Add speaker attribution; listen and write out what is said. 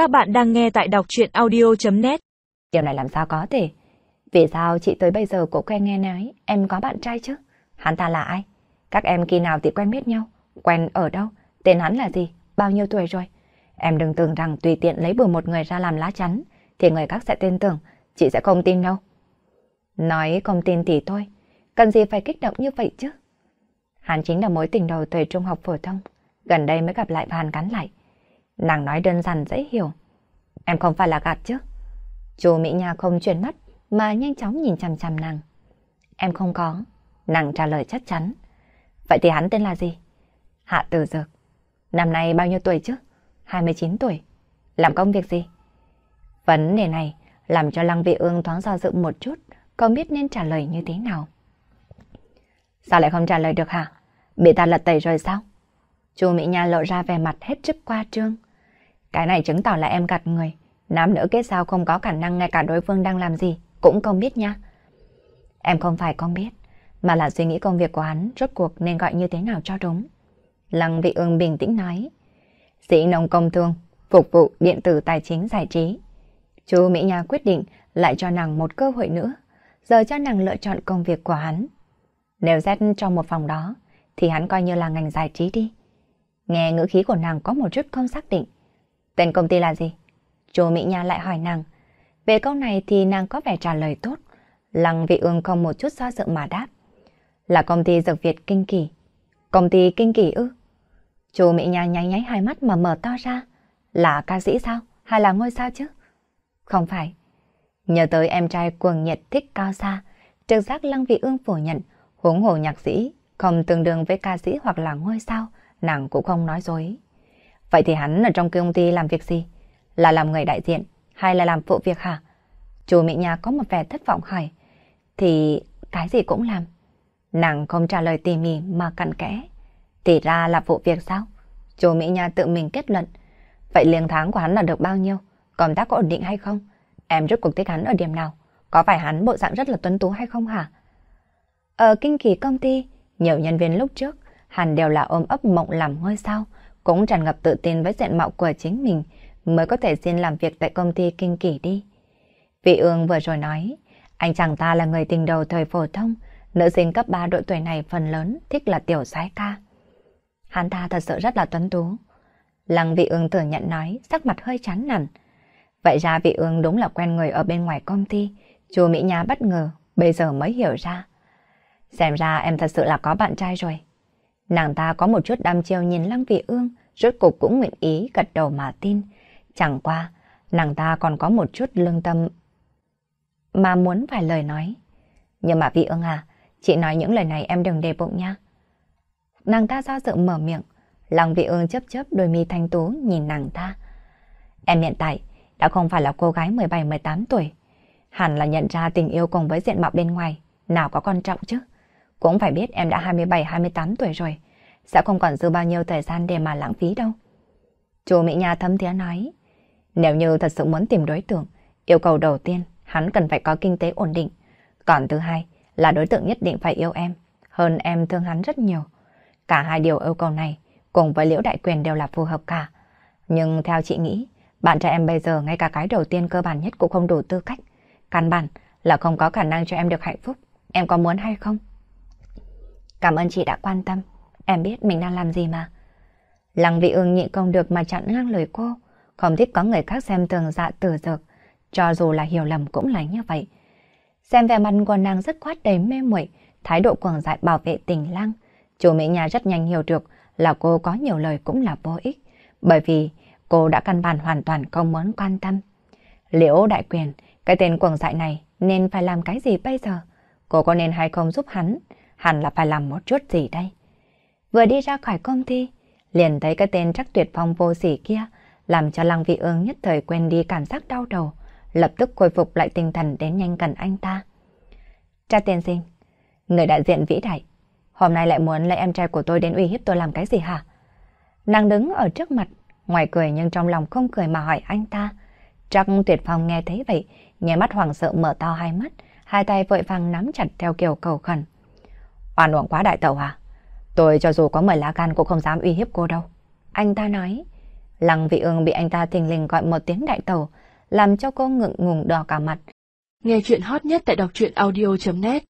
Speaker 1: Các bạn đang nghe tại đọc chuyện audio.net
Speaker 2: Điều này làm sao có thể? Vì sao chị tới bây giờ cũng quen nghe nói em có bạn trai chứ? Hắn ta là ai? Các em khi nào thì quen biết nhau? Quen ở đâu? Tên hắn là gì? Bao nhiêu tuổi rồi? Em đừng tưởng rằng tùy tiện lấy bừa một người ra làm lá chắn thì người khác sẽ tin tưởng, chị sẽ không tin đâu. Nói không tin thì thôi, cần gì phải kích động như vậy chứ? Hắn chính là mối tình đầu thời trung học phổ thông, gần đây mới gặp lại và hắn cắn lại. Nàng nói đơn giản dễ hiểu. Em không phải là gạt chứ? Chú Mỹ Nha không chuyển mắt mà nhanh chóng nhìn chằm chằm nàng. Em không có. Nàng trả lời chắc chắn. Vậy thì hắn tên là gì? Hạ Tử Dược. Năm nay bao nhiêu tuổi chứ? 29 tuổi. Làm công việc gì? Vấn đề này làm cho Lăng Vị Ương thoáng do dự một chút, không biết nên trả lời như thế nào. Sao lại không trả lời được hả? Bị ta lật tẩy rồi sao? Chu Mỹ Nha lộ ra vẻ mặt hết sức qua trương. Cái này chứng tỏ là em gạt người. Nam nữ kết sao không có khả năng ngay cả đối phương đang làm gì, cũng không biết nha. Em không phải không biết, mà là suy nghĩ công việc của hắn rốt cuộc nên gọi như thế nào cho đúng. Lăng vị ương bình tĩnh nói. Sĩ nông công thương, phục vụ điện tử tài chính giải trí. Chú Mỹ Nha quyết định lại cho nàng một cơ hội nữa, giờ cho nàng lựa chọn công việc của hắn. Nếu xét trong một phòng đó, thì hắn coi như là ngành giải trí đi. Nghe ngữ khí của nàng có một chút không xác định. Tên công ty là gì? Chú Mỹ Nha lại hỏi nàng. Về câu này thì nàng có vẻ trả lời tốt. Lăng vị ương không một chút do dự mà đáp. Là công ty dược Việt Kinh Kỳ. Công ty Kinh Kỳ ư? Chú Mỹ Nha nháy nháy hai mắt mà mở to ra. Là ca sĩ sao? Hay là ngôi sao chứ? Không phải. Nhớ tới em trai cuồng nhiệt thích cao xa, trực giác Lăng Vị Ương phủ nhận, huống hồ nhạc sĩ, không tương đương với ca sĩ hoặc là ngôi sao, nàng cũng không nói dối. Vậy thì hắn ở trong công ty làm việc gì? Là làm người đại diện hay là làm phụ việc hả? Chú Mỹ Nha có một vẻ thất vọng hỏi. Thì cái gì cũng làm. Nàng không trả lời tỉ mỉ mà cặn kẽ. Thì ra là phụ việc sao? Chú Mỹ Nha tự mình kết luận. Vậy lương tháng của hắn là được bao nhiêu? Công tác có ổn định hay không? Em rất cuộc thích hắn ở điểm nào? Có phải hắn bộ dạng rất là tuấn tú hay không hả? Ở kinh kỳ công ty, nhiều nhân viên lúc trước hẳn đều là ôm ấp mộng làm ngôi sao, cũng tràn ngập tự tin với diện mạo của chính mình mới có thể xin làm việc tại công ty kinh kỳ đi. Vị ương vừa rồi nói, anh chàng ta là người tình đầu thời phổ thông, nữ sinh cấp 3 độ tuổi này phần lớn thích là tiểu soái ca. Hắn ta thật sự rất là tuấn tú. Lăng vị ương thừa nhận nói, sắc mặt hơi chán nản. Vậy ra vị ương đúng là quen người ở bên ngoài công ty, chú Mỹ Nha bất ngờ, bây giờ mới hiểu ra. Xem ra em thật sự là có bạn trai rồi. Nàng ta có một chút đam chiêu nhìn Lăng Vị Ương, rốt cục cũng nguyện ý gật đầu mà tin. Chẳng qua, nàng ta còn có một chút lương tâm mà muốn vài lời nói. Nhưng mà Vị Ương à, chị nói những lời này em đừng để bụng nha. Nàng ta do dự mở miệng, Lăng Vị Ương chớp chớp đôi mi thanh tú nhìn nàng ta. Em hiện tại đã không phải là cô gái 17-18 tuổi. Hẳn là nhận ra tình yêu cùng với diện mạo bên ngoài, nào có quan trọng chứ. Cũng phải biết em đã 27-28 tuổi rồi, sẽ không còn dư bao nhiêu thời gian để mà lãng phí đâu. Chú Mỹ Nha thấm thía nói, nếu như thật sự muốn tìm đối tượng, yêu cầu đầu tiên hắn cần phải có kinh tế ổn định. Còn thứ hai là đối tượng nhất định phải yêu em, hơn em thương hắn rất nhiều. Cả hai điều yêu cầu này cùng với liễu đại quyền đều là phù hợp cả. Nhưng theo chị nghĩ, bạn trai em bây giờ ngay cả cái đầu tiên cơ bản nhất cũng không đủ tư cách. Căn bản là không có khả năng cho em được hạnh phúc. Em có muốn hay không? Cảm ơn chị đã quan tâm. Em biết mình đang làm gì mà. Lăng vị ương nhịn không được mà chặn ngang lời cô. Không thích có người khác xem thường dạ tử dược. Cho dù là hiểu lầm cũng là như vậy. Xem vẻ mặt của nàng rất khoát đầy mê muội thái độ quảng dại bảo vệ tình lăng. Chủ Mỹ Nhà rất nhanh hiểu được là cô có nhiều lời cũng là vô ích. Bởi vì cô đã căn bản hoàn toàn không muốn quan tâm. Liễu đại quyền, cái tên quảng dại này nên phải làm cái gì bây giờ? Cô có nên hay không giúp hắn? Hẳn là phải làm một chút gì đây. Vừa đi ra khỏi công ty, liền thấy cái tên chắc tuyệt phong vô sỉ kia, làm cho Lăng Vị Ương nhất thời quên đi cảm giác đau đầu, lập tức khôi phục lại tinh thần đến nhanh gần anh ta. Cha tiên sinh, người đại diện vĩ đại, hôm nay lại muốn lấy em trai của tôi đến uy hiếp tôi làm cái gì hả? Nàng đứng ở trước mặt, ngoài cười nhưng trong lòng không cười mà hỏi anh ta. Chắc tuyệt phong nghe thấy vậy, nhé mắt hoảng sợ mở to hai mắt, hai tay vội vàng nắm chặt theo kiểu cầu khẩn. Oan uổng quá đại tẩu à? Tôi cho dù có mời lá gan cũng không dám uy hiếp cô đâu. Anh ta nói. Lăng vị ương bị anh ta thình lình gọi một tiếng đại tẩu, làm cho cô ngượng ngùng đỏ cả mặt.
Speaker 3: Nghe chuyện hot nhất tại đọc truyện audio.net